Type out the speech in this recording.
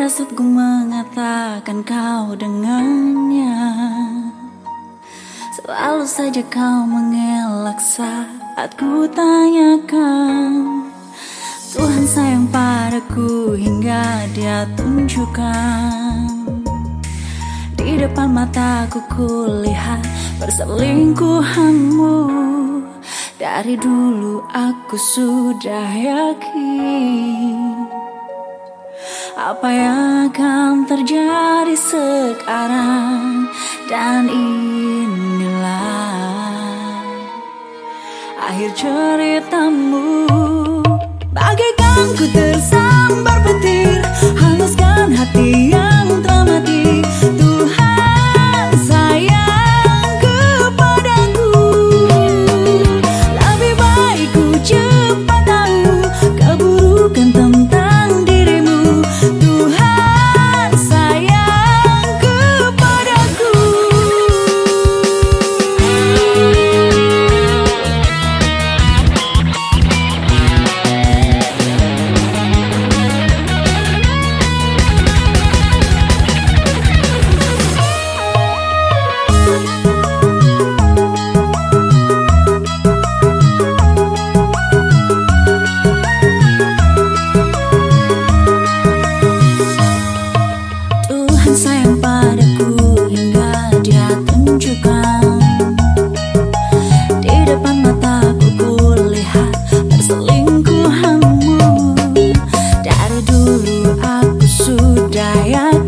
mengatakan kau dengannya. Selalu saja kau mengelak saat ku tanyakan. Tuhan sayang padaku hingga dia tunjukkan. Di depan mataku kulihat perselingkuhanmu. Dari dulu aku sudah yakin Apa yang akan terjadi sekarang Dan inilah Akhir ceritamu real